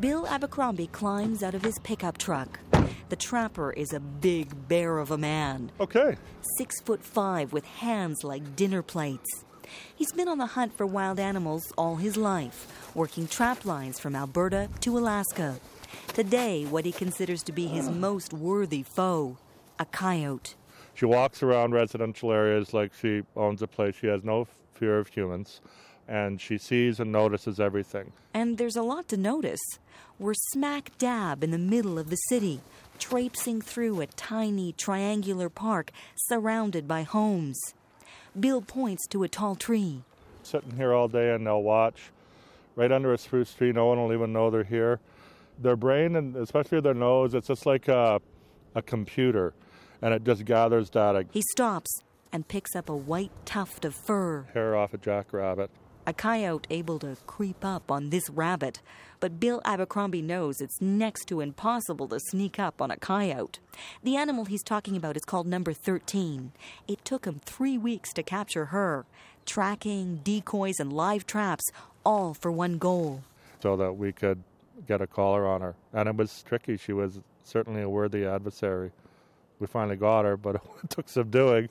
Bill Abercrombie climbs out of his pickup truck. The trapper is a big bear of a man. Okay. Six foot five with hands like dinner plates. He's been on the hunt for wild animals all his life, working trap lines from Alberta to Alaska. Today, what he considers to be his ah. most worthy foe a coyote. She walks around residential areas like she owns a place. She has no fear of humans, and she sees and notices everything. And there's a lot to notice. We're smack dab in the middle of the city, traipsing through a tiny triangular park surrounded by homes. Bill points to a tall tree. Sitting here all day and they'll watch right under a spruce tree. No one will even know they're here. Their brain, and especially their nose, it's just like a, a computer, and it just gathers data. He stops and picks up a white tuft of fur. Hair off a jackrabbit. A coyote able to creep up on this rabbit, but Bill Abercrombie knows it's next to impossible to sneak up on a coyote. The animal he's talking about is called number 13. It took him three weeks to capture her. Tracking, decoys, and live traps, all for one goal. So that we could get a collar on her. And it was tricky. She was certainly a worthy adversary. We finally got her, but it took some doing.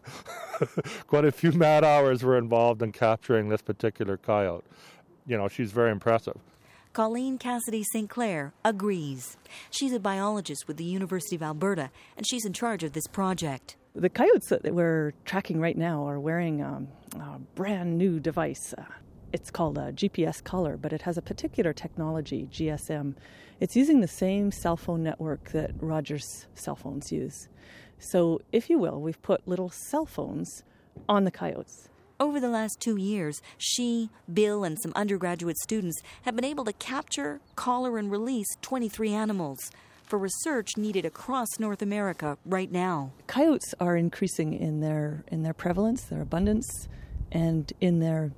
Quite a few mad hours were involved in capturing this particular coyote. You know, she's very impressive. Colleen Cassady St. Clair agrees. She's a biologist with the University of Alberta, and she's in charge of this project. The coyotes that we're tracking right now are wearing um, a brand new device. It's called a GPS collar, but it has a particular technology, GSM. It's using the same cell phone network that Rogers cell phones use. So, if you will, we've put little cell phones on the coyotes. Over the last two years, she, Bill, and some undergraduate students have been able to capture, collar, and release 23 animals for research needed across North America right now. Coyotes are increasing in their in their prevalence, their abundance, and in their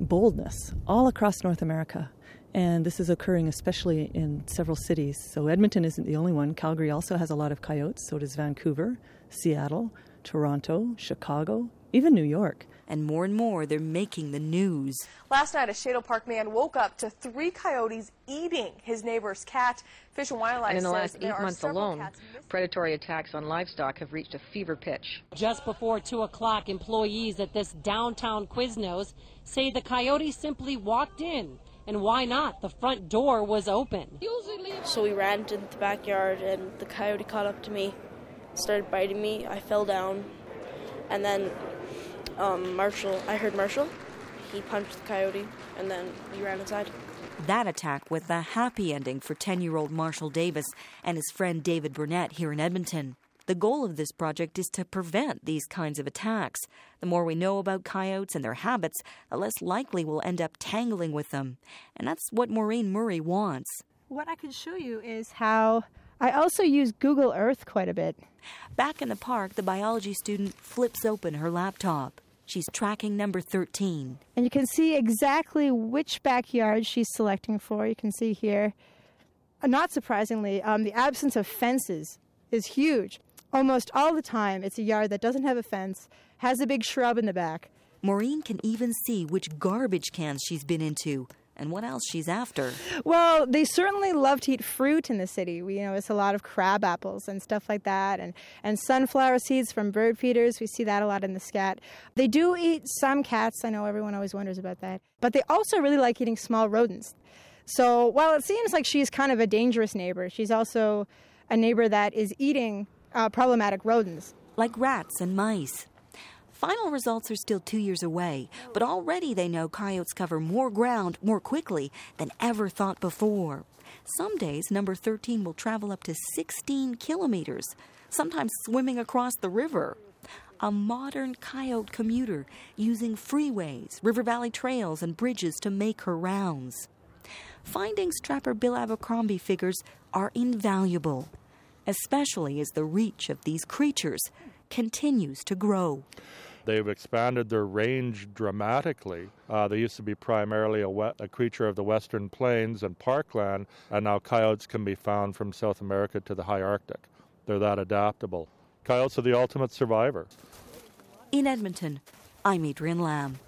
boldness all across North America. And this is occurring especially in several cities. So Edmonton isn't the only one. Calgary also has a lot of coyotes. So does Vancouver, Seattle, Toronto, Chicago, even New York. And more and more, they're making the news. Last night, a Sherwood Park man woke up to three coyotes eating his neighbor's cat. Fish and Wildlife and in the last eight months alone, predatory attacks on livestock have reached a fever pitch. Just before 2 o'clock, employees at this downtown Quiznos say the coyote simply walked in. And why not? The front door was open. So we ran to the backyard, and the coyote caught up to me, started biting me. I fell down, and then um, Marshall, I heard Marshall. He punched the coyote, and then he ran inside. That attack with a happy ending for 10 year old Marshall Davis and his friend David Burnett here in Edmonton. The goal of this project is to prevent these kinds of attacks. The more we know about coyotes and their habits, the less likely we'll end up tangling with them. And that's what Maureen Murray wants. What I can show you is how I also use Google Earth quite a bit. Back in the park, the biology student flips open her laptop. She's tracking number 13. And you can see exactly which backyard she's selecting for. You can see here. Uh, not surprisingly, um, the absence of fences is huge. Almost all the time, it's a yard that doesn't have a fence, has a big shrub in the back. Maureen can even see which garbage cans she's been into and what else she's after. Well, they certainly love to eat fruit in the city. We, you know, it's a lot of crab apples and stuff like that, and, and sunflower seeds from bird feeders. We see that a lot in the scat. They do eat some cats. I know everyone always wonders about that. But they also really like eating small rodents. So while it seems like she's kind of a dangerous neighbor, she's also a neighbor that is eating uh, problematic rodents. Like rats and mice. Final results are still two years away, but already they know coyotes cover more ground more quickly than ever thought before. Some days, number 13 will travel up to 16 kilometers, sometimes swimming across the river. A modern coyote commuter using freeways, river valley trails, and bridges to make her rounds. Findings trapper Bill Abercrombie figures are invaluable, especially as the reach of these creatures continues to grow. They've expanded their range dramatically. Uh, they used to be primarily a, a, creature of the western plains and parkland, and now coyotes can be found from South America to the high Arctic. They're that adaptable. Coyotes are the ultimate survivor. In Edmonton, I'm Adrian Lamb.